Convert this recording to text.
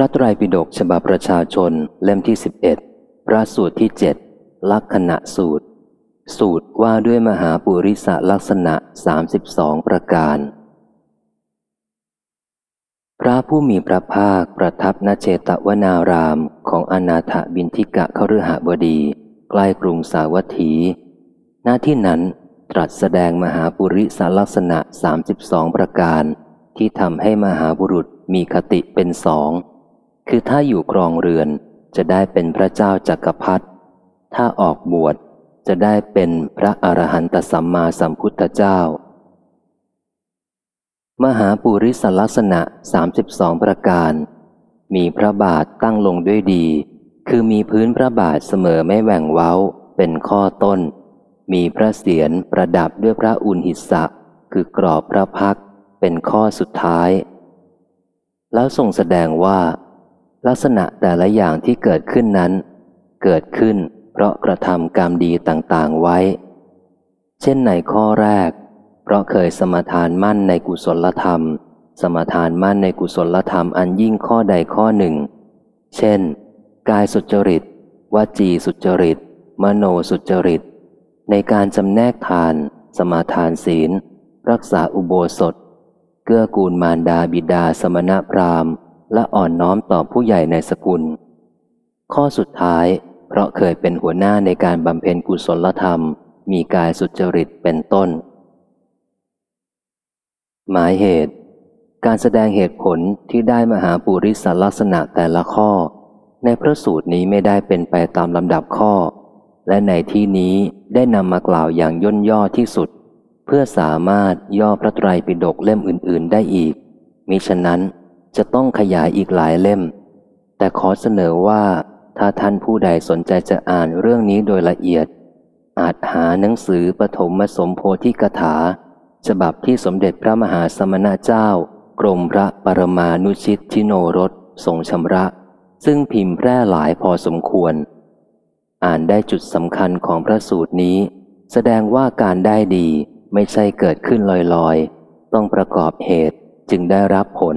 ระไตรปิฎกฉบับประชาชนเล่มที่สิบเอ็ดพระสูตรที่เจ็ดลักษณะสูตร สูตรว่าด้วยมหาปุริสลักษณะสามสิบสองประการ พระผู้มีพระภาคประทับณเจตวนารามของอนาถบินทิกะขฤหบดี ใกล้กรุงสาวัตถี หน้าที่นั้นตรัสแสดงมหาปุริสลักษณะสามสิบสองประการ ที่ทำให้มหาบุรุษมีคติเป็นสอง คือถ้าอยู่ครองเรือนจะได้เป็นพระเจ้าจักรพรรดิ ถ้าออกบวชจะได้เป็นพระอรหันตสัมมาสัมพุทธเจ้า มหาปุริสลักษณะ 32 ประการ มีพระบาทตั้งลงด้วยดี คือมีพื้นพระบาทเสมอไม่แหว่งเว้า เป็นข้อต้น มีพระเศียรประดับด้วยพระอุณหิสะ คือกรอบพระพัก เป็นข้อสุดท้าย แล้วทรงแสดงว่า ลักษณะแต่ละอย่างที่เกิดขึ้นนั้น เกิดขึ้นเพราะกระทำกรรมดีต่างๆไว้ เช่นในข้อแรก เพราะเคยสมทานมั่นในกุศลธรรม สมทานมั่นในกุศลธรรมอันยิ่งข้อใดข้อหนึ่ง เช่น กายสุจริต วจีสุจริต มโนสุจริต ในการจำแนกทาน สมาทานศีล รักษาอุโบสถ เกื้อกูลมารดาบิดาสมณพราหมณ์ และอ่อนน้อมต่อผู้ใหญ่ในสกุล ข้อสุดท้าย เพราะเคยเป็นหัวหน้าในการบำเพ็ญกุศลธรรม มีกายสุจริตเป็นต้น หมายเหตุ การแสดงเหตุผลที่ได้มหาปุริสลักษณะแต่ละข้อ ในพระสูตรนี้ไม่ได้เป็นไปตามลำดับข้อ และในที่นี้ได้นำมากล่าวอย่างย่นย่อที่สุด เพื่อสามารถย่อพระไตรปิฎกเล่มอื่น ๆ ได้อีกมิฉะนั้น จะต้องขยายอีกหลายเล่ม แต่ขอเสนอว่า ถ้าท่านผู้ใดสนใจจะอ่านเรื่องนี้โดยละเอียด อาจหาหนังสือปฐมสมโพธิกถา ฉบับที่สมเด็จพระมหาสมณเจ้า กรมพระปรมานุชิตชิโนรสทรงชำระ ซึ่งพิมพ์แพร่หลายพอสมควร อ่านได้จุดสำคัญของพระสูตรนี้ แสดงว่าการได้ดีไม่ใช่เกิดขึ้นลอยๆ ต้องประกอบเหตุจึงได้รับผล